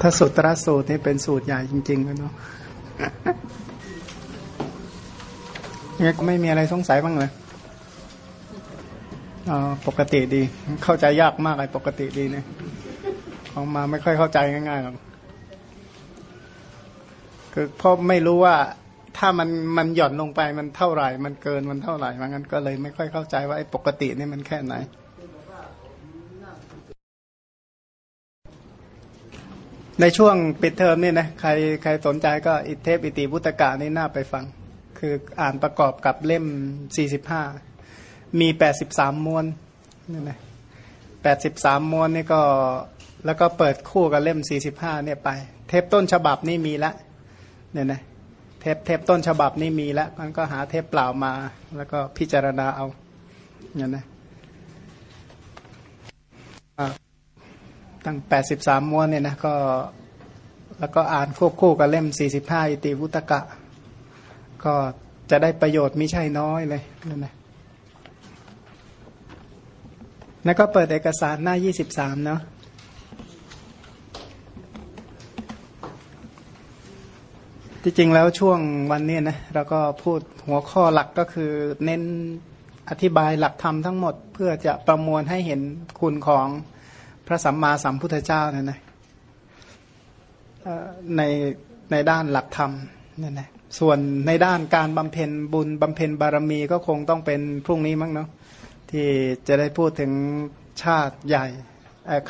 ถ้าสุตรสูตรนี่เป็นสูตรใหญ่จริงๆเลยเนาะงั้นไม่มีอะไรสงสัยบ้างเลยอ๋อปกติดี เข้าใจยากมากเลยปกติดีเนี่ยของมาไม่ค่อยเข้าใจง่ายๆหรอกคือเพราะไม่รู้ว่าถ้ามันมันหย่อนลงไปมันเท่าไหร่ มันเกินมันเท่าไหร่มางั้นก็เลยไม่ค่อยเข้าใจว่าไอ้ปกตินี่มันแค่ไหน ในช่วงปิดเทอมนี่นะใครใครสนใจก็อิเทปอิติพุตกะนี่น่าไปฟัง คืออ่านประกอบกับเล่มสี่สิบห้ามีแปดสิบสามมวนนี่นะแปดสิบสามมวนนี่ก็แล้วก็เปิดคู่กับเล่มสี่สิบห้าเนี่ยไป เทปต้นฉบับนี่มีละเนี่ยนะเทปเทปต้นฉบับนี่มีแล้วมันก็หาเทปเปล่ามา แล้วก็พิจารณาเอาเนี่ยนะอ่า ตั้งแปดสิบสามม้วนเนี่ยนะก็ แล้วก็อ่านควบคู่กับเล่มสี่สิบห้าอิติวุตกะ ก็จะได้ประโยชน์ไม่ใช่น้อยเลยนั่นนะแล้วก็เปิดเอกสารหน้ายี่สิบสามเนาะที่จริงแล้วช่วงวันนี้นะเราก็พูดหัวข้อหลักก็คือเน้นอธิบายหลักธรรมทั้งหมดเพื่อจะประมวลให้เห็นคุณของ ระสัมมาสัมพุทธเจ้าเนี่ยนะในในด้านหลักธรรมเนี่ยนะส่วนในด้านการบำเพ็ญบุญบำเพ็ญบารมีก็คงต้องเป็นพรุ่งนี้มั้งเนาะที่จะได้พูดถึงชาติใหญ่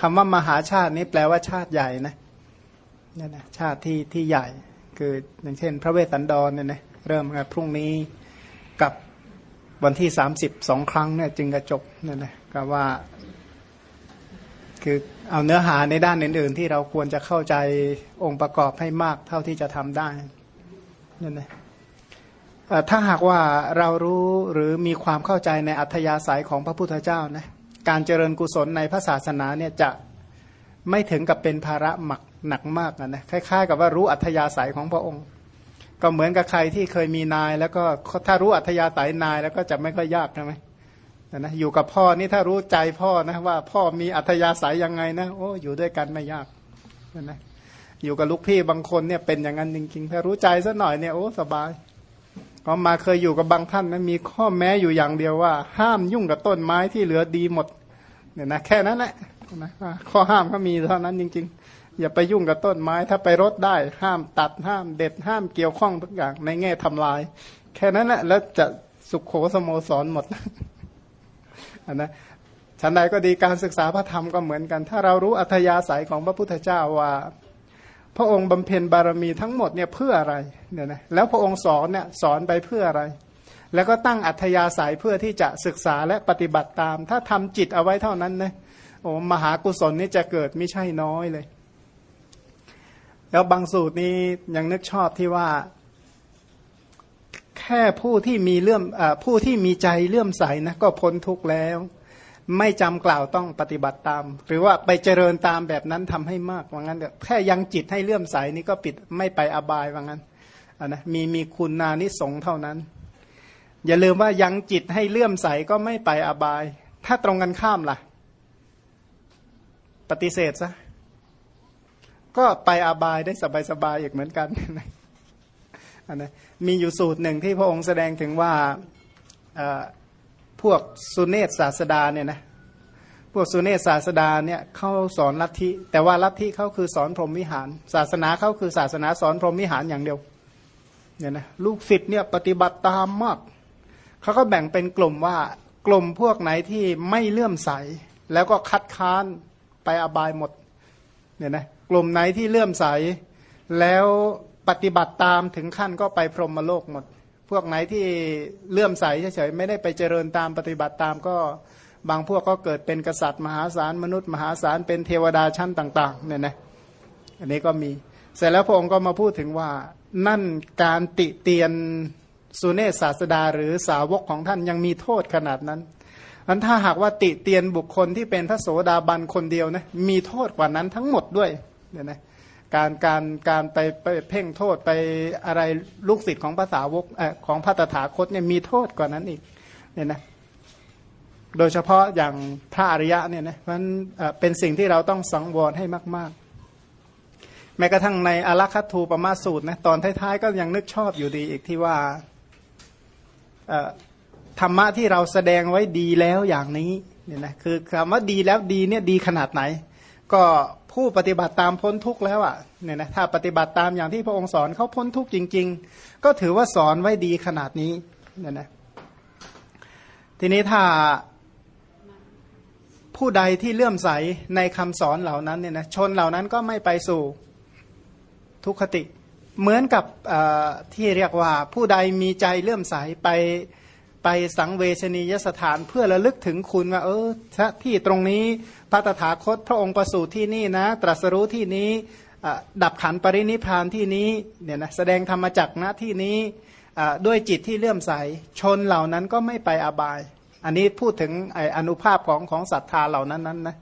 คำว่ามหาชาตินี้แปลว่าชาติใหญ่นะนี่นะชาติที่ที่ใหญ่ คืออย่างเช่น พระเวสสันดรเนี่ยนะเริ่มพรุ่งนี้กับวันที่สามสิบสองครั้งเนี่ยจึงกระจบเนี่ยนะก็ว่า คือเอาเนื้อหาในด้านอื่น ๆ ที่เราควรจะเข้าใจองค์ประกอบให้มากเท่าที่จะทำได้นั่นนะถ้าหากว่าเรารู้หรือมีความเข้าใจในอัธยาศัยของพระพุทธเจ้านะการเจริญกุศลในพระศาสนาเนี่ยจะไม่ถึงกับเป็นภาระหมักหนักมากนะนะคล้ายๆ กับว่ารู้อัธยาศัยของพระองค์ ก็เหมือนกับใครที่เคยมีนาย แล้วก็ถ้ารู้อัธยาศัยนายแล้วก็จะไม่ค่อยยากใช่ไหม นะอยู่กับพ่อนี่ถ้ารู้ใจพ่อนะว่า พ่อมีอัธยาศัยยังไงนะโอ้อยู่ด้วยกันไม่ยากนะอยู่กับลูกพี่บางคนเนี่ยเป็นอย่างนั้นจริงๆถ้ารู้ใจสัหน่อยเนี่ยโอ้สบายก็มาเคยอยู่กับบางท่านนะมีข้อแม้อยู่อย่างเดียวว่า ห้ามยุ่งกับต้นไม้ที่เหลือดีหมดเนี่ยนะแค่นั้นแหละนะข้อห้ามก็มีเท่านั้นจริง ๆ อย่าไปยุ่งกับต้นไม้ ถ้าไปรดได้ ห้ามตัดห้ามเด็ดห้ามเกี่ยวข้องทุกอย่างในแง่ทำลาย แค่นั้นแหละแล้วจะสุขโขสโมสรหมด นนะฉันใดก็ดีการศึกษาพระธรรมก็เหมือนกัน ถ้าเรารู้อัธยาศัยของพระพุทธเจ้าว่า พระองค์บำเพ็ญบารมีทั้งหมดเนี่ยเพื่ออะไรเนี่ยนะแล้วพระองค์สอนเนี่ยสอนไปเพื่ออะไร แล้วก็ตั้งอัธยาศัยเพื่อที่จะศึกษาและปฏิบัติตาม ถ้าทำจิตเอาไว้เท่านั้นนะโอ้มหากุศลนี่จะเกิดไม่ใช่น้อยเลย แล้วบางสูตรนี้ยังนึกชอบที่ว่า แค่ผู้ที่มีเลื่อมอผู้ที่มีใจเลื่อมใสนะก็พ้นทุกข์แล้ว ไม่จำกล่าวต้องปฏิบัติตาม หรือว่าไปเจริญตามแบบนั้นทำให้มากว่างั้นแค่ยังจิตให้เลื่อมใสนี่ก็ปิดไม่ไปอบายว่างั้นนะมีมีคุณนานิสงเท่านั้น อย่าลืมว่ายังจิตให้เลื่อมใสก็ไม่ไปอบาย ถ้าตรงกันข้ามล่ะ ปฏิเสธซะก็ไปอบายได้สบายๆอีกเหมือนกัน นะมีอยู่สูตรหนึ่งที่พระองค์แสดงถึงว่าพวกสุเนศศาสดาเนี่ยนะพวกสุเนศศาสดาเนี่ยเขาสอนลัทธิ แต่ว่าลัทธิเขาคือสอนพรหมวิหาร ศาสนาเขาคือศาสนาสอนพรหมวิหารอย่างเดียวเนี่ยนะลูกศิษย์เนี่ยปฏิบัติตามมากเขาก็แบ่งเป็นกลุ่มว่ากลุ่มพวกไหนที่ไม่เลื่อมใส แล้วก็คัดค้านไปอบายหมดเนี่ยนะกลุ่มไหนที่เลื่อมใสแล้ว ปฏิบัติตามถึงขั้นก็ไปพรหมโลกหมด พวกไหนที่เลื่อมใสเฉยๆไม่ได้ไปเจริญตามปฏิบัติตามก็บางพวกก็เกิดเป็นกษัตริย์มหาศาลมนุษย์ มหาศาลเป็นเทวดาชั้นต่างๆเนี่ยนะอันนี้ก็มีเสร็จแล้วพระองค์ก็มาพูดถึงว่า นั่นการติเตียนสุเนศศาสดาหรือสาวกของท่านยังมีโทษขนาดนั้นอันถ้าหากว่าติเตียนบุคคลที่เป็นพระโสดาบันคนเดียวนะมีโทษกว่านั้นทั้งหมดด้วยเนี่ยนะ การการการไปไปเพ่งโทษไปอะไรลูกศิษย์ของภาษาวกอของพระตถาคตเนี่ยมีโทษกว่านั้นอีกเนี่ยนะโดยเฉพาะอย่างพระอริยะเนี่ยนะมันเป็นสิ่งที่เราต้องสังวรให้มาก ๆ แม้กระทั่งในอลัคัตทูปมาสูตรนะตอนท้ายๆ ก็ยังนึกชอบอยู่ดีอีกที่ว่าธรรมะที่เราแสดงไว้ดีแล้วอย่างนี้เนี่ยนะคือคำว่าดีแล้วดีเนี่ยดีขนาดไหน ก็ ผู้ปฏิบัติตามพ้นทุกข์แล้วอะเนี่ยนะถ้าปฏิบัติตามอย่างที่พระองค์สอนเขาพ้นทุกข์จริง ๆ ก็ถือว่าสอนไว้ดีขนาดนี้เนี่ยนะทีนี้ถ้าผู้ใดที่เลื่อมใสในคำสอนเหล่านั้นเนี่ยนะชนเหล่านั้นก็ไม่ไปสู่ทุกขติ เหมือนกับที่เรียกว่าผู้ใดมีใจเลื่อมใสไป ไปสังเวชนียสถานเพื่อระลึกถึงคุณว่า เออที่ตรงนี้พระตถาคตพระองค์ประสูติที่นี่นะ ตรัสรู้ที่นี้ดับขันปรินิพานที่นี้เนี่ยนะแสดงธรรมจักนะที่นี้ด้วยจิตที่เลื่อมใส ชนเหล่านั้นก็ไม่ไปอบาย อันนี้พูดถึงอนุภาพของของศรัทธาเหล่านั้นนั้นนะ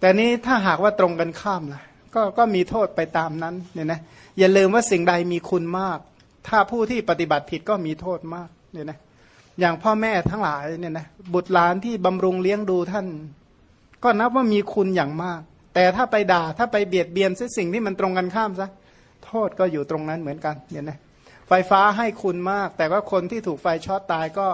แต่นี้ถ้าหากว่าตรงกันข้ามล่ะก็ก็มีโทษไปตามนั้นเนี่ยนะอย่าลืมว่าสิ่งใดมีคุณมาก ถ้าผู้ที่ปฏิบัติผิดก็มีโทษมากเนี่ยนะ อย่างพ่อแม่ทั้งหลายเนี่ยนะบุตรหลานที่บำรุงเลี้ยงดูท่าน ก็นับว่ามีคุณอย่างมาก แต่ถ้าไปด่าถ้าไปเบียดเบียนสิ่งที่มันตรงกันข้ามซะโทษก็อยู่ตรงนั้นเหมือนกันเนี่ยนะไฟฟ้าให้คุณมาก แต่ว่าคนที่ถูกไฟช็อตตายก็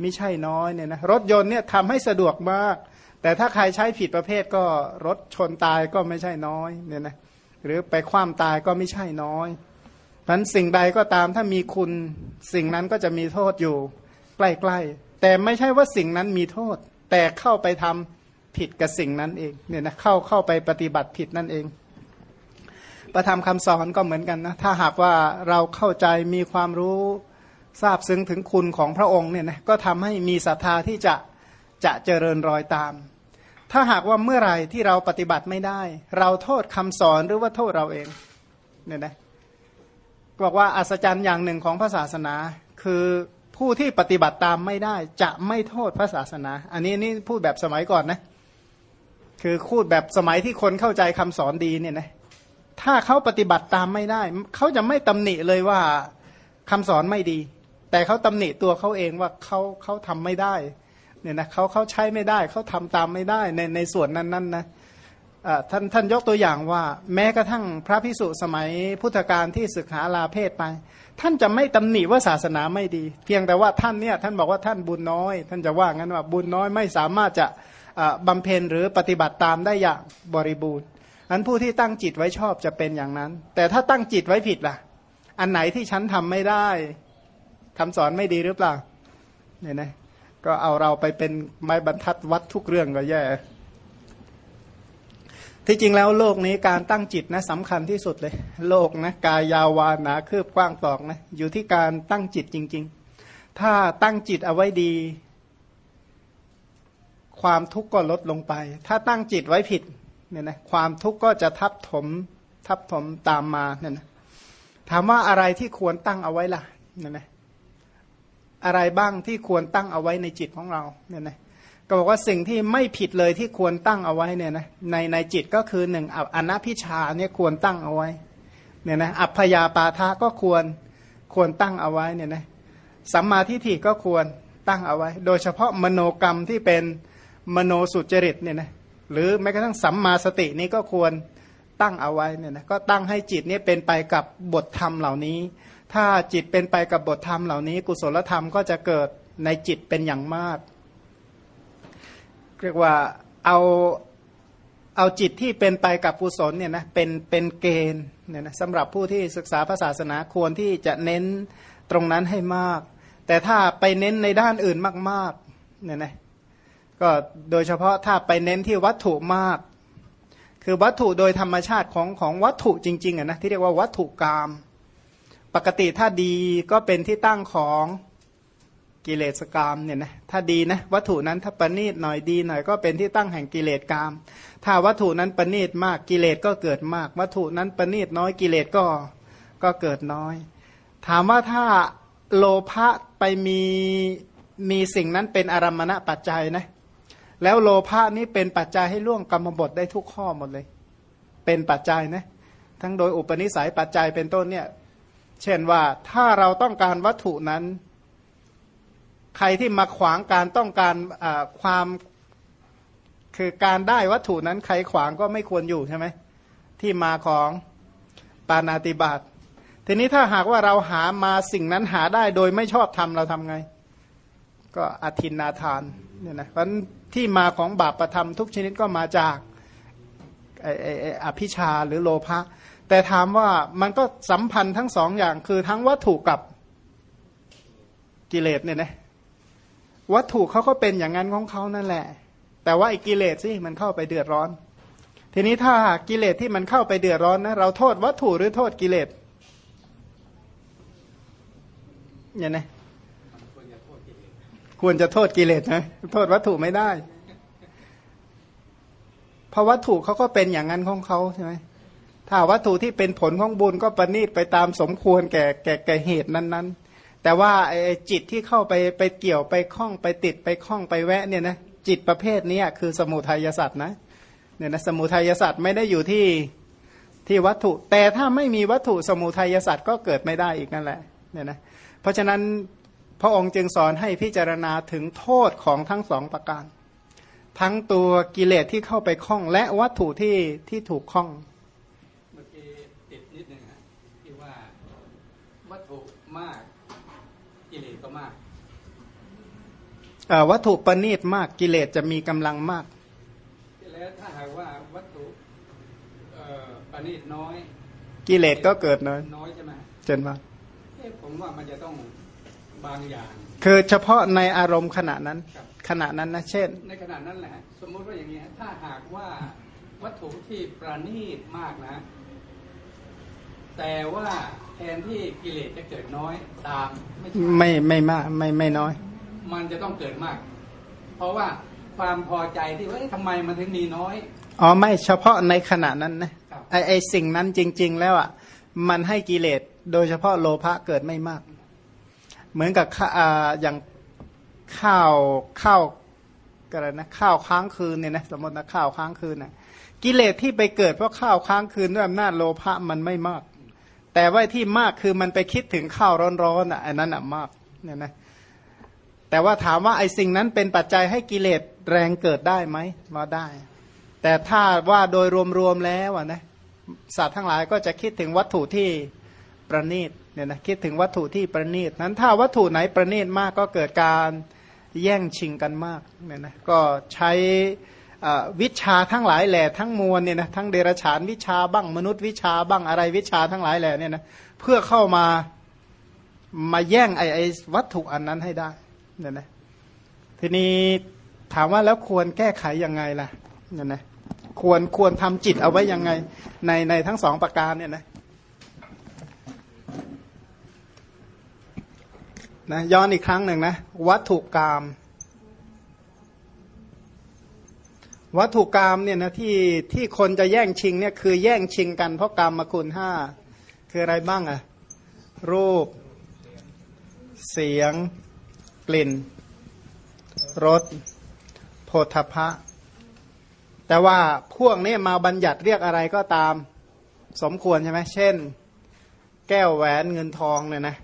ไม่ใช่น้อยเนี่ยนะรถยนต์เนี่ยทำให้สะดวกมาก แต่ถ้าใครใช้ผิดประเภทก็รถชนตายก็ไม่ใช่น้อยเนี่ยนะหรือไปคว่ำตายก็ไม่ใช่น้อยพันสิ่งใดก็ตามถ้ามีคุณสิ่งนั้นก็จะมีโทษอยู่ ใกล้ๆ แต่ไม่ใช่ว่าสิ่งนั้นมีโทษ แต่เข้าไปทำผิดกับสิ่งนั้นเองเนี่ยนะเข้าเข้าไปปฏิบัติผิดนั่นเอง ประธรรมคำสอนก็เหมือนกันนะถ้าหากว่าเราเข้าใจมีความรู้ทราบซึ้งถึงคุณของพระองค์เนี่ยนะก็ทำให้มีศรัทธาที่จะจะเจริญรอยตาม ถ้าหากว่าเมื่อไหร่ที่เราปฏิบัติไม่ได้ เราโทษคำสอนหรือว่าโทษเราเองเนี่ยนะบอกว่าอัศจรรย์อย่างหนึ่งของพระศาสนา คือ ผู้ที่ปฏิบัติตามไม่ได้จะไม่โทษพระศาสนา อันนี้นี่พูดแบบสมัยก่อนนะ คือพูดแบบสมัยที่คนเข้าใจคำสอนดีเนี่ยนะถ้าเขาปฏิบัติตามไม่ได้ เขาจะไม่ตำหนิเลยว่าคำสอนไม่ดี แต่เขาตำหนิตัวเขาเองว่าเขาเขาทำไม่ได้เนี่ยนะเขาเขาใช้ไม่ได้ เขาทำตามไม่ได้ในในส่วนนั้นนั้นนะ ท่านท่านยกตัวอย่างว่า แม้กระทั่งพระพิสุสมัยพุทธกาลที่ศึกษาลาเพศไป ท่านจะไม่ตำหนิว่าศาสนาไม่ดี เพียงแต่ว่าท่านเนี่ยท่านบอกว่าท่านบุญน้อย ท่านจะว่างั้นว่าบุญน้อยไม่สามารถจะบำเพ็ญหรือปฏิบัติตามได้อย่างบริบูรณ์อันผู้ที่ตั้งจิตไว้ชอบจะเป็นอย่างนั้น แต่ถ้าตั้งจิตไว้ผิดล่ะ อันไหนที่ฉันทำไม่ได้คำสอนไม่ดีหรือเปล่าเนี่ยนะก็เอาเราไปเป็นไม้บรรทัดวัดทุกเรื่องก็แย่ ที่จริงแล้วโลกนี้การตั้งจิตนะสำคัญที่สุดเลย โลกนะกายยาววานาคืบกว้างตอกนะอยู่ที่การตั้งจิตจริง ๆ ถ้าตั้งจิตเอาไว้ดี ความทุกข์ก็ลดลงไป ถ้าตั้งจิตไว้ผิดเนี่ยนะความทุกข์ก็จะทับถมทับถมตามมาเนี่ยนะถามว่าอะไรที่ควรตั้งเอาไว้ล่ะเนี่ยนะอะไรบ้างที่ควรตั้งเอาไว้ในจิตของเราเนี่ยนะ ก็บอกว่าสิ่งที่ไม่ผิดเลยที่ควรตั้งเอาไว้เนี่ยนะในในจิตก็คือหนึ่งอนัพิชาเนี่ยควรตั้งเอาไว้เนี่ยนะอัพยาปาทะก็ควรควรตั้งเอาไว้เนี่ยนะสัมมาทิฏฐิก็ควรตั้งเอาไว้ โดยเฉพาะมโนกรรมที่เป็นมโนสุจริตเนี่ยนะหรือแม้กระทั่งสัมมาสตินี้ก็ควรตั้งเอาไว้เนี่ยนะก็ตั้งให้จิตเนี้เป็นไปกับบทธรรมเหล่านี้ ถ้าจิตเป็นไปกับบทธรรมเหล่านี้ กุศลธรรมก็จะเกิดในจิตเป็นอย่างมาก เรียกว่าเอาเอาจิตที่เป็นไปกับกุศลเนี่ยนะเป็นเป็นเกณฑ์เนี่ยนะสำหรับผู้ที่ศึกษาพระศาสนาควรที่จะเน้นตรงนั้นให้มาก แต่ถ้าไปเน้นในด้านอื่นมากๆเนี่ยนะก็โดยเฉพาะถ้าไปเน้นที่วัตถุมาก คือวัตถุโดยธรรมชาติของของวัตถุจริงๆอะนะที่เรียกว่าวัตถุกรรมปกติถ้าดีก็เป็นที่ตั้งของ กิเลสกรรมเนี่ยนะถ้าดีนะวัตถุนั้นถ้าประณีตหน่อยดีหน่อยก็เป็นที่ตั้งแห่งกิเลสกรรมถ้าวัตถุนั้นประณีตมากกิเลสก็เกิดมาก วัตถุนั้นประณีตน้อยกิเลสก็ก็เกิดน้อย ถามว่าถ้าโลภะไปมีมีสิ่งนั้นเป็นอารมณะปัจจัยนะแล้วโลภะนี้เป็นปัจจัยให้ล่วงกรรมบทได้ทุกข้อหมดเลย เป็นปัจจัยนะทั้งโดยอุปนิสัยปัจจัยเป็นต้นเนี่ยเช่นว่าถ้าเราต้องการวัตถุนั้น ใครที่มาขวางการต้องการความคือการได้วัตถุนั้นใครขวางก็ไม่ควรอยู่ใช่ไหมที่มาของปานาติบาตทีนี้ถ้าหากว่าเราหามาสิ่งนั้นหาได้โดยไม่ชอบทำเราทำไง ก็อธินนาทานเนี่ยนะเพราะที่มาของบาปประธรรมทุกชนิดก็มาจากไอไอไออภิชาหรือโลภะแต่ถามว่ามันก็สัมพันธ์ทั้งสองอย่างคือทั้งวัตถุกับกิเลสเนี่ยนะ วัตถุเขาก็เป็นอย่างนั้นของเขานั่นแหละ แต่ว่าไอ้กิเลสสิมันเข้าไปเดือดร้อน ทีนี้ถ้ากิเลสที่มันเข้าไปเดือดร้อนนะเราโทษวัตถุหรือโทษกิเลสเนี่ยนะควรจะโทษกิเลสนะโทษวัตถุไม่ได้เพราะวัตถุเขาก็เป็นอย่างนั้นของเขาใช่ไหมถ้าวัตถุที่เป็นผลของบุญก็ประณีตไปตามสมควรแก่แก่แก่เหตุนั้นๆ แต่ว่าไอ้จิตที่เข้าไปไปเกี่ยวไปคล้องไปติดไปคล้องไปแวะเนี่ยนะจิตประเภทนี้คือสมุทัยสัตว์นะเนี่ยนะสมุทัยสัตว์ไม่ได้อยู่ที่ที่วัตถุ แต่ถ้าไม่มีวัตถุสมุทัยสัตว์ก็เกิดไม่ได้อีกนั่นแหละเนี่ยนะเพราะฉะนั้นพระองค์จึงสอนให้พิจารณาถึงโทษของทั้งสองประการ ทั้งตัวกิเลสที่เข้าไปคล้อง และวัตถุที่ที่ถูกคล้องมากกิเลสก็มาก วัตถุประณีตมากกิเลสจะมีกำลังมากแล้วถ้าหากว่าวัตถุประณีตน้อย กิเลสก็เกิดน้อยน้อยใช่ไหมเจนมาผมว่ามันจะต้องบางอย่าง คือเฉพาะในอารมณ์ขณะนั้น ขณะนั้นนะเช่น ในขณะนั้นแหละสมมุติว่าอย่างนี้ถ้าหากว่าวัตถุที่ประณีตมากนะ แต่ว่าแทนที่กิเลสจะเกิดน้อยตามไม่ไม่มากไม่ไม่น้อย มันจะต้องเกิดมาก เพราะว่าความพอใจที่ว่าทำไมมันถึงมีน้อยอ๋อไม่เฉพาะในขณะนั้นนะไอไอสิ่งนั้นจริง ๆ แล้วอะมันให้กิเลสโดยเฉพาะโลภะเกิดไม่มาก เหมือนกับอ่าอย่างข้าวข้าวอะไรนะข้าวค้างคืนเนี่ยนะสมมตินะข้าวค้างคืนนะกิเลสที่ไปเกิดเพราะข้าวค้างคืนด้วยอำนาจโลภะมันไม่มาก แต่ว่าที่มากคือมันไปคิดถึงข้าวร้อนๆอะอันนั้นอะมากเนี่ยนะ แต่ว่าถามว่าไอ้สิ่งนั้นเป็นปัจจัยให้กิเลสแรงเกิดได้ไหมมาได้ แต่ถ้าว่าโดยรวมๆแล้วอะนะสัตว์ทั้งหลายก็จะคิดถึงวัตถุที่ประณีตเนี่ยนะคิดถึงวัตถุที่ประณีตนั้นถ้าวัตถุไหนประณีตมากก็เกิดการแย่งชิงกันมากเนี่ยนะก็ใช้วิชาทั้งหลายแหล่ทั้งมวลเนี่ยนะทั้งเดรฉานวิชาบ้างมนุษย์วิชาบ้างอะไรวิชาทั้งหลายแหล่เนี่ยนะเพื่อเข้ามามาแย่งไอ้ไอ้วัตถุอันนั้นให้ได้ เนี่ยนะทีนี้ถามว่าแล้วควรแก้ไขยังไงล่ะเนี่ยนะควรควรทำจิตเอาไว้ยังไง ในในทั้งสองประการเนี่ยนะนะย้อนอีกครั้งหนึ่งนะวัตถุกรรมวัตถุกรรมเนี่ยนะที่ที่คนจะแย่งชิงเนี่ยคือแย่งชิงกันเพราะกรรมมาคุณห้าคืออะไรบ้างอะรูป เสียง กลิ่นรสโพธพะ แต่ว่าพวกนี้มาบัญญัติเรียกอะไรก็ตามสมควรใช่ไหมเช่น แก้วแหวนเงินทองเนี่ยนะ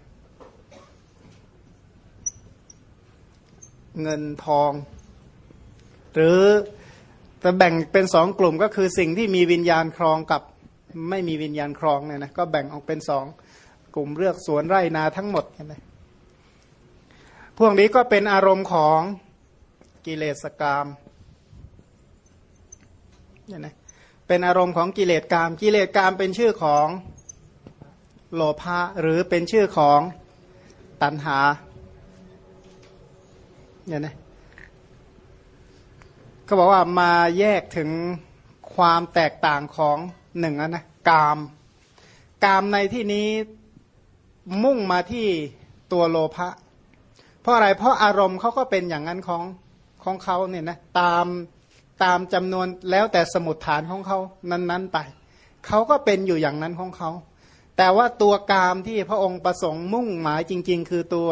เงินทอง หรือแต่แบ่งเป็นสองกลุ่มก็คือสิ่งที่มีวิญญาณครองกับไม่มีวิญญาณครองเนี่ยนะก็แบ่งออกเป็นสองกลุ่มเลือกสวนไร่นาทั้งหมดเห็นไหม พวกนี้ก็เป็นอารมณ์ของกิเลสกรรมเนี่ยนะเป็นอารมณ์ของกิเลสกรรมกิเลสกรรมเป็นชื่อของโลภะหรือเป็นชื่อของตัณหาเนี่ยนะก็บอกว่ามาแยกถึงความแตกต่างของหนึ่งนะกาม กามในที่นี้มุ่งมาที่ตัวโลภะ เพราะอะไรเพราะอารมณ์เขาก็เป็นอย่างนั้นของของเขาเนี่ยนะตามตามจำนวนแล้วแต่สมุดฐานของเขานั้นๆไปเขาก็เป็นอยู่อย่างนั้นของเขา แต่ว่าตัวกามที่พระองค์ประสงค์มุ่งหมายจริง ๆ คือตัว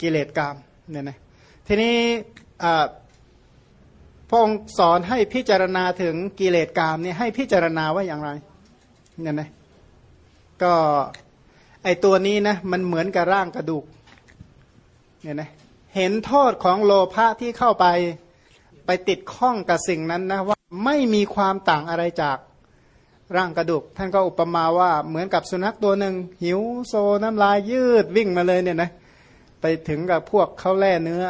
กิเลสกามเนี่ยนะทีนี้พระองค์สอนให้พิจารณาถึงกิเลสกามเนี่ยให้พิจารณาว่าอย่างไรเนี่ยนะก็ไอตัวนี้นะมันเหมือนกับร่างกระดูก เนี่ยนะเห็นโทษของโลภะที่เข้าไปไปติดข้องกับสิ่งนั้นนะว่าไม่มีความต่างอะไรจากร่างกระดูก ท่านก็อุปมาว่าเหมือนกับสุนัขตัวหนึ่ง หิวโซน้ำลายยืดวิ่งมาเลยเนี่ยนะไปถึงกับพวกเขาแล่เนื้อ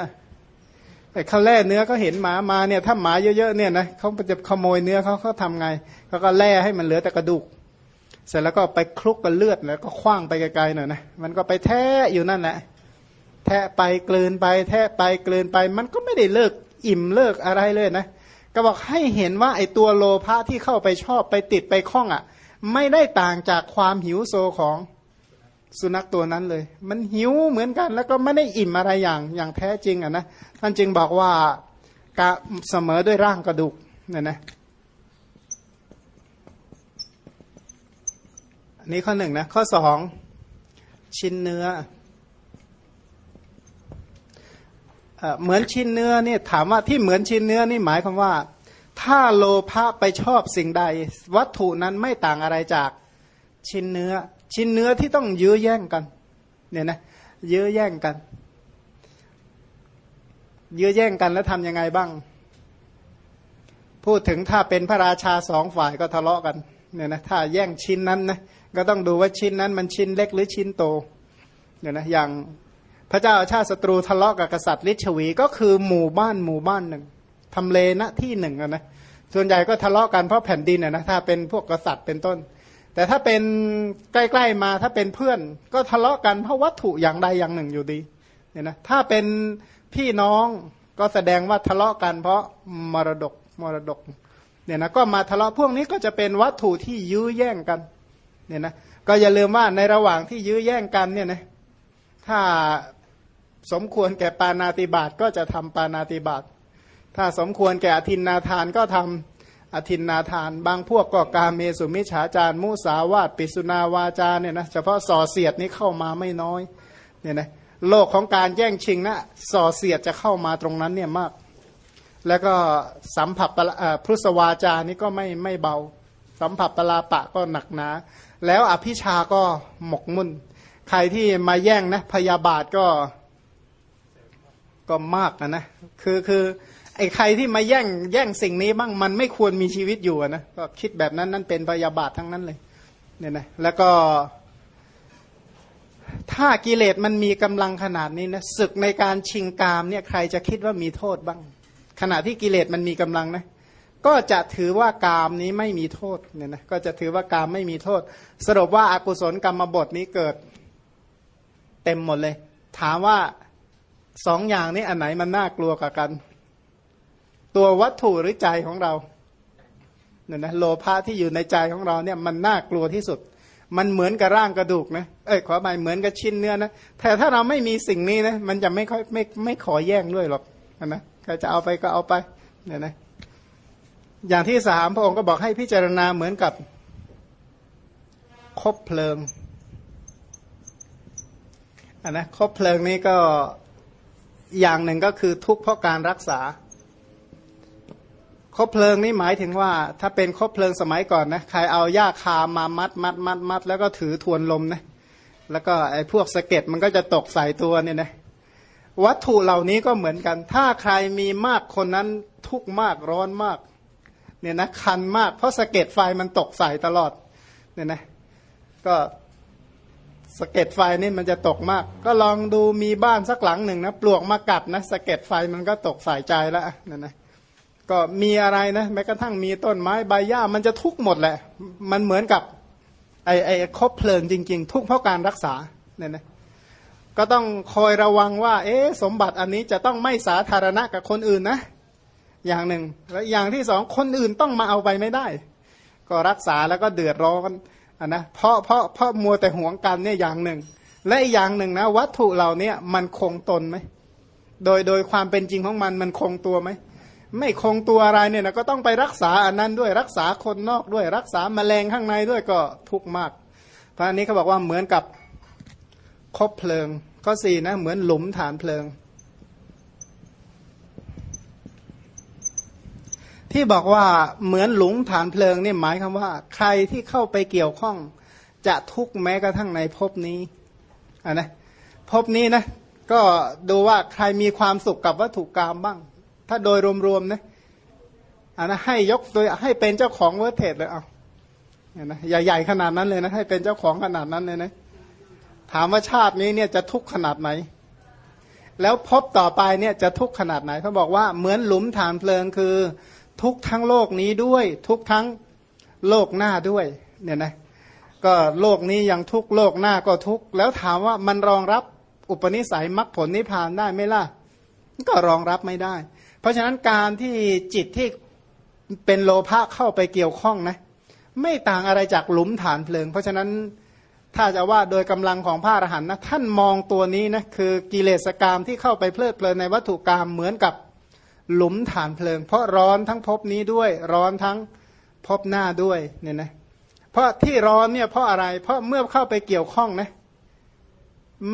แต่เขาแล่เนื้อก็เห็นหมามาเนี่ยถ้าหมาเยอะๆเนี่ยนะเขาจะขโมยเนื้อเขาเขาทำไงเขาก็แล่ให้มันเหลือแต่กระดูก เสร็จแล้วก็ไปคลุกกับเลือดแล้วก็คว้างไปไกลๆหน่อยนะมันก็ไปแท้อยู่นั่นแหละ แทะไปกลืนไป แทะไปกลืนไป มันก็ไม่ได้เลิกอิ่มเลิกอะไรเลยนะ ก็บอกให้เห็นว่าไอ้ตัวโลภะที่เข้าไปชอบไปติดไปคล้องอะ่ะ ไม่ได้ต่างจากความหิวโซของสุนัขตัวนั้นเลย มันหิวเหมือนกัน แล้วก็ไม่ได้อิ่มอะไรอย่างอย่างแท้จริงอะนะท่านจึงบอกว่ากะเสมอด้วยร่างกระดูกเนี่ยนะอันนี้ข้อหนึ่งนะ ข้อสองชิ้นเนื้อ เหมือนชิ้นเนื้อนี่ถามว่าที่เหมือนชิ้นเนื้อนี่หมายความว่า ถ้าโลภะไปชอบสิ่งใด วัตถุนั้นไม่ต่างอะไรจากชิ้นเนื้อ ชิ้นเนื้อที่ต้องยื้อแย่งกันเนี่ยนะยื้อแย่งกัน ยื้อแย่งกันแล้วทำยังไงบ้าง พูดถึงถ้าเป็นพระราชาสองฝ่ายก็ทะเลาะกันเนี่ยนะถ้าแย่งชิ้นนั้นนะก็ต้องดูว่าชิ้นนั้นมันชิ้นเล็กหรือชิ้นโตเนี่ยนะอย่าง ระเจ้าชาติศัตรูทะเลาะกับกษัตริย์ลิชวี ก็คือหมู่บ้านหมู่บ้านหนึ่งทำเลณที่หนึ่งนะส่วนใหญ่ก็ทะเลาะกันเพราะแผ่นดินนะถ้าเป็นพวกกษัตริย์เป็นต้น แต่ถ้าเป็นใกล้ๆมาถ้าเป็นเพื่อน ก็ทะเลาะกันเพราะวัตถุอย่างใดอย่างหนึ่งอยู่ดีเนี่ยนะถ้าเป็นพี่น้องก็แสดงว่าทะเลาะกันเพราะมรดกมรดกเนี่ยนะก็มาทะเลาะพวกนี้ก็จะเป็นวัตถุที่ยื้อแย่งกันเนี่ยนะก็อย่าลืมว่าในระหว่างที่ยื้อแย่งกันเนี่ยนะถ้า สมควรแก่ปานาติบาตก็จะทำปานาติบาตถ้าสมควรแก่อธินนาทานก็ทำอธินนาทาน บางพวกก็กาเมสุมิฉาจารมุสาวาตปิสุนาวาจาเนี่ยนะเฉพาะส่อเสียดนี้เข้ามาไม่น้อยเนี่ยนะโลกของการแย่งชิงนะส่อเสียดจะเข้ามาตรงนั้นเนี่ยมาก แล้วก็สัมผัสพุทธวาจานี่ก็ไม่ไม่เบา สัมผัสปลาปะก็หนักหนา แล้วอภิชาก็หมกมุ่น ใครที่มาแย่งนะพยาบาทก็ ก็มากนะนะคือคือไอ้ใครที่มาแย่งแย่งสิ่งนี้บ้างมันไม่ควรมีชีวิตอยู่นะก็คิดแบบนั้นนั่นเป็นพยาบาททั้งนั้นเลยเนี่ยนะแล้วก็ถ้ากิเลสมันมีกำลังขนาดนี้นะศึกในการชิงกามเนี่ยใครจะคิดว่ามีโทษบ้าง ขณะที่กิเลสมันมีกำลังนะก็จะถือว่ากามนี้ไม่มีโทษเนี่ยนะก็จะถือว่ากามไม่มีโทษ สรุปว่าอากุศลกรรมบทนี้เกิด เต็มหมดเลย ถามว่า สองอย่างนี้อันไหนมันน่ากลัวกับกัน ตัววัตถุหรือใจของเราเนี่ยนะโลภะที่อยู่ในใจของเราเนี่ยมันน่ากลัวที่สุด มันเหมือนกับร่างกระดูกนะเอ้ยขอหมายเหมือนกับชิ้นเนื้อนะแต่ถ้าเราไม่มีสิ่งนี้นะมันจะไม่ค่อยไม่ไม่ขอแย่งด้วยหรอกนะใครจะเอาไปก็เอาไปเนี่ยนะอย่างที่สามพระองค์ก็บอกให้พิจารณาเหมือนกับคบเพลิงอันนะคบเพลิงนี้ก็ อย่างหนึ่งก็คือทุกข์เพราะการรักษาคบเพลิงนี่หมายถึงว่า ถ้าเป็นคบเพลิงสมัยก่อนนะใครเอาหญ้าคามามัดมัดมัดมัดแล้วก็ถือทวนลมนะแล้วก็ไอ้พวกสะเก็ดมันก็จะตกใส่ตัวเนี่ยนะวัตถุเหล่านี้ก็เหมือนกัน ถ้าใครมีมากคนนั้นทุกข์มากร้อนมากเนี่ยนะคันมากเพราะสะเก็ดไฟมันตกใส่ตลอดเนี่ยนะก็ สะเก็ดไฟนี่มันจะตกมาก ก็ลองดูมีบ้านสักหลังหนึ่งนะ ปลวกมากัดนะสะเก็ดไฟมันก็ตกใส่ใจแล้วนั่นนะก็มีอะไรนะแม้กระทั่งมีต้นไม้ใบหญ้ามันจะทุกหมดแหละ มันเหมือนกับไอ้ไอ้คบเพลิงจริง ๆ ทุกเพราะการรักษาเนี่ยนะก็ต้องคอยระวังว่า เอ๊สมบัติอันนี้จะต้องไม่สาธารณะกับคนอื่นนะ อย่างหนึ่งและอย่างที่สองคนอื่นต้องมาเอาไปไม่ได้ ก็รักษาแล้วก็เดือดร้อน นนะเพราะเพราะเพราะมัวแต่ห่วงกันเนี่ยอย่างหนึ่ง และอีกอย่างหนึ่งนะวัตถุเหล่านี้มันคงตนไหมโดยโดยความเป็นจริงของมันมันคงตัวไหมไม่คงตัวอะไรเนี่ยนะก็ต้องไปรักษาอันนั้นด้วยรักษาคนนอกด้วยรักษาแมลงข้างในด้วยก็ทุกข์มากพระนี้เขาบอกว่าเหมือนกับคบเพลิงข้อสี่นะเหมือนหลุมฐานเพลิง ที่บอกว่าเหมือนหลุมฐานเพลิงนี่หมายคำว่า ใครที่เข้าไปเกี่ยวข้อง จะทุกข์แม้กระทั่งในภพนี้อ่านะภพนี้นะ ก็ดูว่าใครมีความสุขกับวัตถุกรรมบ้าง ถ้าโดยรวมๆนะอ่านะให้ยกโดยให้เป็นเจ้าของเวอร์เทดเลยเอาเนี่ยนะใหญ่ๆขนาดนั้นเลยนะ ให้เป็นเจ้าของขนาดนั้นเลยนะ ถามว่าชาตินี้เนี่ยจะทุกข์ขนาดไหน แล้วพบต่อไปเนี่ยจะทุกข์ขนาดไหนเขาบอกว่าเหมือนหลุมฐานเพลิงคือ ทุกทั้งโลกนี้ด้วย ทุกทั้งโลกหน้าด้วยเนี่ยนะก็โลกนี้ยังทุกโลกหน้าก็ทุกแล้วถามว่ามันรองรับอุปนิสัยมรรคผลนิพพานได้ไหมล่ะ ก็รองรับไม่ได้ เพราะฉะนั้นการที่จิตที่เป็นโลภะเข้าไปเกี่ยวข้องนะไม่ต่างอะไรจากหลุมฐานเพลิง เพราะฉะนั้นถ้าจะว่าโดยกำลังของพระอรหันต์นะท่านมองตัวนี้นะคือกิเลสกรรมที่เข้าไปเพลิดเพลินในวัตถุกรรมเหมือนกับ หลุมฐานเพลิง เพราะร้อนทั้งภพนี้ด้วย ร้อนทั้งภพหน้าด้วยเนี่ยนะเพราะที่ร้อนเนี่ยเพราะอะไร เพราะเมื่อเข้าไปเกี่ยวข้องนะ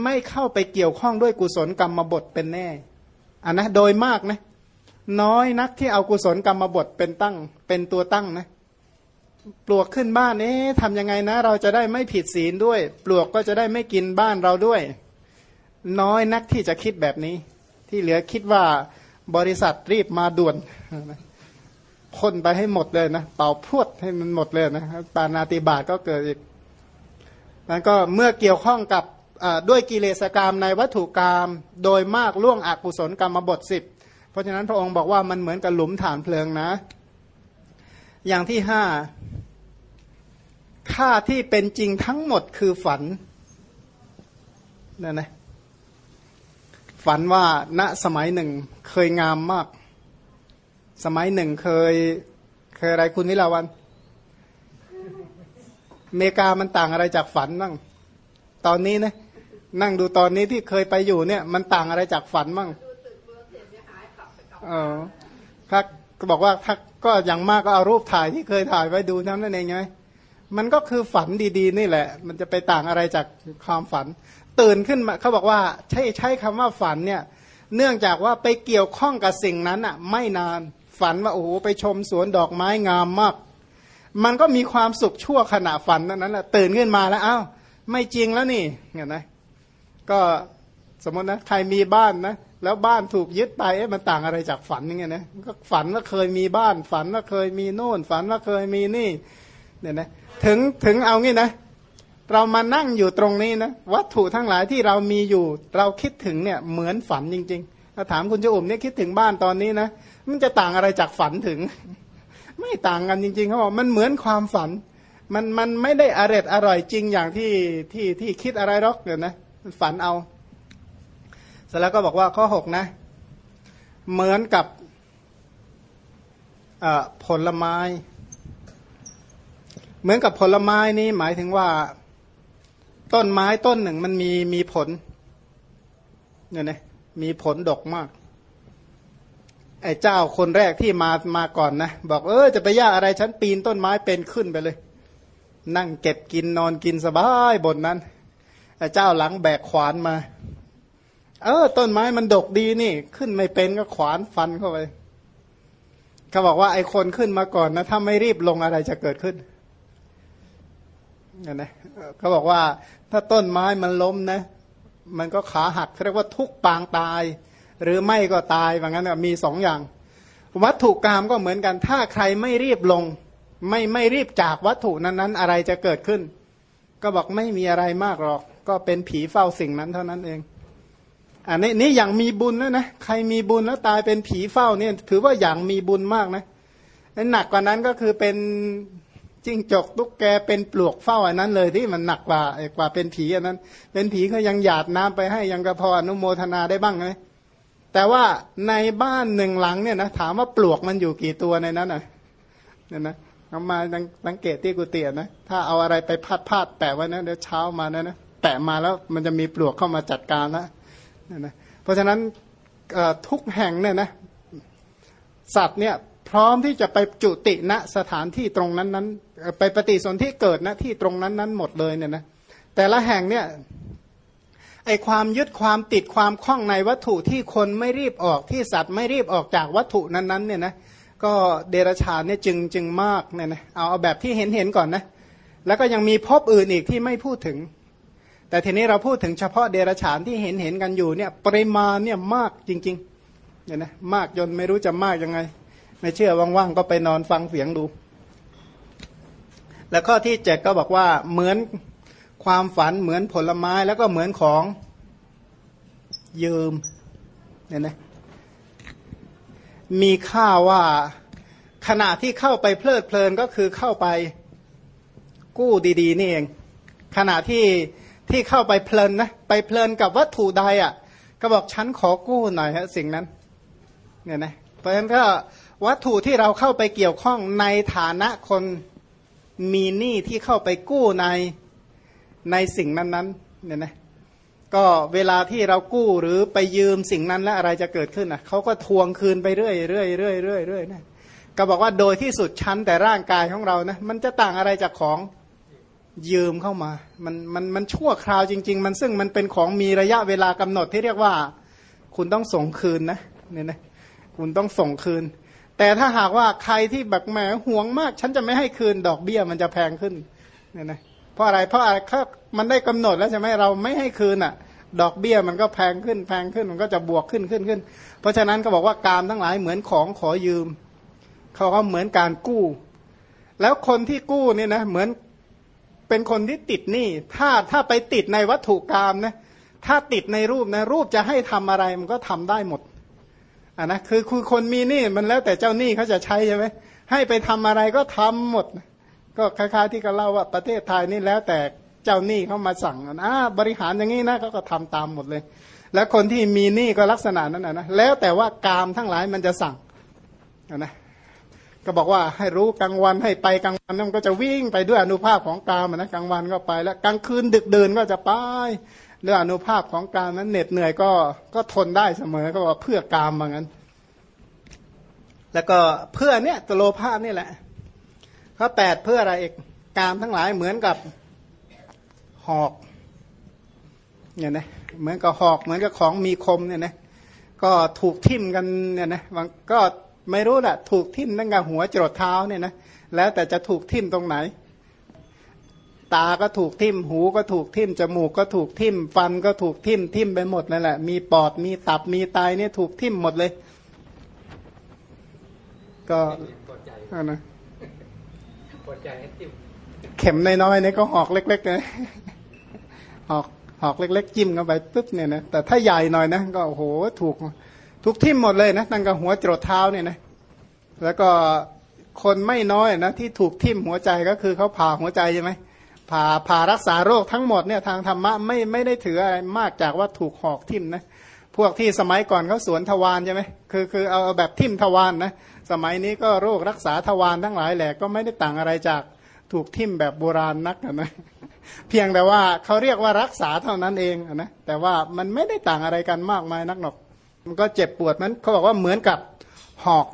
ไม่เข้าไปเกี่ยวข้องด้วยกุศลกรรมบทเป็นแน่อันนะโดยมากนะน้อยนักที่เอากุศลกรรมบทเป็นตั้ง เป็นตัวตั้งนะปลวกขึ้นบ้านเอ๊ะทำยังไงนะ เราจะได้ไม่ผิดศีลด้วย ปลวกก็จะได้ไม่กินบ้านเราด้วย น้อยนักที่จะคิดแบบนี้ ที่เหลือคิดว่า บริษัทรีบมาด่วนพ่นไปให้หมดเลยนะเป่าพรวดให้มันหมดเลยนะปานาติบาตก็เกิดอีกนั้นก็เมื่อเกี่ยวข้องกับด้วยกิเลสกรรมในวัตถุกรรมโดยมากล่วงอกุศลกรรมบทสิบเพราะฉะนั้นพระองค์บอกว่ามันเหมือนกับหลุมฐานเพลิงนะ อย่างที่ห้าค่าที่เป็นจริงทั้งหมดคือฝันนั่นนะ ฝันว่าณสมัยหนึ่งเคยงามมาก สมัยหนึ่งเคย เคยอะไรคุณวิลาวันอเมริกามันต่างอะไรจากฝันบ้างตอนนี้นะนั่งดูตอนนี้ที่เคยไปอยู่เนี่ย มันต่างอะไรจากฝันบ้างเออถ้าก็บอกว่าถ้าก็อย่างมากก็เอารูปถ่ายที่เคยถ่ายไว้ดูนั่นเองไง มันก็คือฝันดีๆ นี่แหละ มันจะไปต่างอะไรจากความฝัน ตื่นขึ้นมาเขาบอกว่าใช้ใช้คำว่าฝันเนี่ยเนื่องจากว่าไปเกี่ยวข้องกับสิ่งนั้นอะไม่นานฝันว่าโอ้โหไปชมสวนดอกไม้งามมาก มันก็มีความสุขชั่วขณะฝันนั้นแหละตื่นขึ้นมาแล้วอ้าวไม่จริงแล้วนี่เห็นไหมก็สมมตินะใครมีบ้านนะแล้วบ้านถูกยึดไปเอ๊ะมันต่างอะไรจากฝันยังไงนะก็ฝันว่าเคยมีบ้าน ฝันว่าเคยมีโน่น ฝันว่าเคยมีนี่ เนี่ยนะถึงถึงเอางี้นะ เรามานั่งอยู่ตรงนี้นะวัตถุทั้งหลายที่เรามีอยู่ เราคิดถึงเนี่ยเหมือนฝันจริงๆถ้าถามคุณเจ้าอุ่มเนี่ยคิดถึงบ้านตอนนี้นะมันจะต่างอะไรจากฝันถึง ไม่ต่างกันจริงๆเขาบอกมันเหมือนความฝัน มันมันไม่ได้อร่อยอร่อยจริงอย่างที่ที่ที่คิดอะไรหรอกเดี๋ยวนะฝันเอาเสร็จแล้วก็บอกว่าข้อหกนะ เหมือนกับผลไม้ เหมือนกับผลไม้นี้หมายถึงว่า ต้นไม้ต้นหนึ่งมันมีมีผลเนี่ยนะมีผลดกมาก ไอ้เจ้าคนแรกที่มามาก่อนนะบอกเออจะไปยากอะไรฉันปีนต้นไม้เป็นขึ้นไปเลย นั่งเก็บกินนอนกินสบายบนนั้นไอ้เจ้าหลังแบกขวานมา เออ ต้นไม้มันดกดีนี่ ขึ้นไม่เป็นก็ขวานฟันเข้าไปเขาบอกว่าไอ้คนขึ้นมาก่อนนะถ้าไม่รีบลงอะไรจะเกิดขึ้น นะเขาบอกว่าถ้าต้นไม้มันล้มนะ มันก็ขาหักเรียกว่าทุกปางตาย หรือไม่ก็ตายว่างั้นมีสองอย่าง วัตถุกรรมก็เหมือนกัน ถ้าใครไม่รีบลง ไม่ไม่รีบจากวัตถุนั้นนั้นอะไรจะเกิดขึ้น ก็บอกไม่มีอะไรมากหรอก ก็เป็นผีเฝ้าสิ่งนั้นเท่านั้นเองอันนี้นี่อย่างมีบุญแล้วนะใครมีบุญแล้วตายเป็นผีเฝ้าเนี่ย ถือว่าอย่างมีบุญมากนะหนักกว่านั้นก็คือเป็น จิ้งจกตุ๊กแกเป็นปลวกเฝ้าอันนั้นเลยที่มันหนักกว่ากว่าเป็นผีอันนั้น เป็นผีเขายังหยาดน้ำไปให้ยังกระพออนุโมทนาได้บ้างไหมแต่ว่าในบ้านหนึ่งหลังเนี่ยนะถามว่าปลวกมันอยู่กี่ตัวในนั้นน่ะเนี่ยนะเอามาสังเกตที่กุฏินะถ้าเอาอะไรไปพาดพาดแปะไว้นะเดี๋ยวเช้ามานะนะแปะมาแล้วมันจะมีปลวกเข้ามาจัดการแล้วเนี่ยนะเพราะฉะนั้นทุกแห่งเนี่ยนะสัตว์เนี่ย พร้อมที่จะไปจุติณสถานที่ตรงนั้นนั้นไปปฏิสนธิเกิดณที่ตรงนั้นนั้นหมดเลยเนี่ยนะแต่ละแห่งเนี่ยไอความยึดความติดความคล้องในวัตถุที่คนไม่รีบออกที่สัตว์ไม่รีบออกจากวัตถุนั้นๆเนี่ยนะก็เดรชาเนี่ยจึงจึงมากเนี่ยนะเอาเอาแบบที่เห็นเห็นก่อนนะแล้วก็ยังมีพบอื่นอีกที่ไม่พูดถึง แต่ทีนี้เราพูดถึงเฉพาะเดรฉานที่เห็นเห็นกันอยู่เนี่ยปริมาณเนี่ยมากจริงๆเนี่ยนะมากจนไม่รู้จะมากยังไง ไม่เชื่อว่างๆก็ไปนอนฟังเสียงดู แล้วข้อที่เจ็ดก็บอกว่าเหมือนความฝันเหมือนผลไม้แล้วก็เหมือนของยืมเนี่ยนะมีค่าว่าขณะที่เข้าไปเพลิดเพลินก็คือเข้าไปกู้ดี ๆ นี่เอง ขณะที่ที่เข้าไปเพลินนะไปเพลินกับวัตถุใดอะ่ะ ก็บอกฉันขอกู้หน่อยฮะสิ่งนั้น เนี่ยนะเพราะฉะนั้นก็ วัตถุที่เราเข้าไปเกี่ยวข้องในฐานะคนมีหนี้ที่เข้าไปกู้ในในสิ่งนั้นๆเนี่ยนะก็เวลาที่เรากู้หรือไปยืมสิ่งนั้นแล้วอะไรจะเกิดขึ้นอะเขาก็ทวงคืนไปเรื่อยเรื่อยเรื่อยเรื่อยเรื่อยนะก็บอกว่าโดยที่สุดชั้นแต่ร่างกายของเรานะมันจะต่างอะไรจากของยืมเข้ามา มันมันมันชั่วคราวจริง ๆ มันซึ่งมันเป็นของมีระยะเวลากำหนดที่เรียกว่า คุณต้องส่งคืนนะเนี่ยนะคุณต้องส่งคืน แต่ถ้าหากว่าใครที่แบบแหมห่วงมาก ฉันจะไม่ให้คืนดอกเบี้ยมันจะแพงขึ้นเนี่ยนะเพราะอะไรเพราะอะไรมันได้กำหนดแล้วใช่ไหมเราไม่ให้คืนอะ ดอกเบี้ยมันก็แพงขึ้นแพงขึ้นมันก็จะบวกขึ้นขึ้นขึ้น เพราะฉะนั้นก็บอกว่าการทั้งหลายเหมือนของขอยืม เขาก็เหมือนการกู้ แล้วคนที่กู้เนี่ยนะเหมือนเป็นคนที่ติดหนี้ถ้าถ้าไปติดในวัตถุกรรมนะถ้าติดในรูปนะรูปจะให้ทำอะไรมันก็ทำได้หมด อ่านะคือคือคนมีหนี้มันแล้วแต่เจ้าหนี้เขาจะใช้ใช่ไหมให้ไปทำอะไรก็ทำหมด ก็คล้ายๆที่เขาเล่าว่าประเทศไทยนี่แล้วแต่เจ้าหนี้เขามาสั่งอ่าบริหารอย่างนี้นะเขาก็ทำตามหมดเลย แล้วคนที่มีหนี้ก็ลักษณะนั้นนะแล้วแต่ว่ากามทั้งหลายมันจะสั่งนะก็บอกว่าให้รู้กลางวันให้ไปกลางวันมันก็จะวิ่งไปด้วยอนุภาพของกามนะกลางวันก็ไปแล้วกลางคืนดึกเดินก็จะไป ด้วยองอนุภาพของกามนั้นเหน็ดเหนื่อยก็ก็ทนได้เสมอก็ว่าเพื่อกามเหมือนกันแล้วก็เพื่อเนี่ยตโลภาพนี่แหละข้อแปดเพื่ออะไรเอกกามทั้งหลายเหมือนกับหอกเนี่ยนะเหมือนกับหอกเหมือนกับของมีคมเนี่ยนะก็ถูกทิ่มกันเนี่ยนะบางก็ไม่รู้แหละถูกทิ่มตั้งแต่หัวจรดเท้าเนี่ยนะแล้วแต่จะถูกทิ่มตรงไหน ตาก็ถูกทิ่ม หูก็ถูกทิ่ม จมูกก็ถูกทิ่ม ฟันก็ถูกทิ่ม ทิ่มไปหมดนั่นแหละ มีปอด มีตับ มีไตเนี่ยถูกทิ่มหมดเลย ก็นะปวดใจให้ทิ่มเข็มน้อยๆเนี่ยก็หอกเล็กๆเลยหอกหอกเล็ก ๆ จิ้มเข้าไปปุ๊บเนี่ยนะ แต่ถ้าใหญ่หน่อยนะก็โอ้โห ถูกทุกทิ่มหมดเลยนะ ตั้งแต่หัวจรดเท้าเนี่ยนะ แล้วก็คนไม่น้อยนะที่ถูกทิ่มหัวใจก็คือเขาผ่าหัวใจใช่ไหม ผ่าผ่ารักษาโรคทั้งหมดเนี่ยทางธรรมะไม่ไม่ได้ถืออะไรมากจากว่าถูกหอกทิ่มนะพวกที่สมัยก่อนเขาสวนทวารใช่ไหมคือคือเอาแบบทิ่มทวารนนะสมัยนี้ก็โรครักษาทวารทั้งหลายแหละก็ไม่ได้ต่างอะไรจากถูกทิ่มแบบโบราณนักนะเพียงแต่ว่าเขาเรียกว่ารักษาเท่านั้นเองนะแต่ว่ามันไม่ได้ต่างอะไรกันมากมายนักหรอกมันก็เจ็บปวดมันเขาบอกว่าเหมือนกับหอก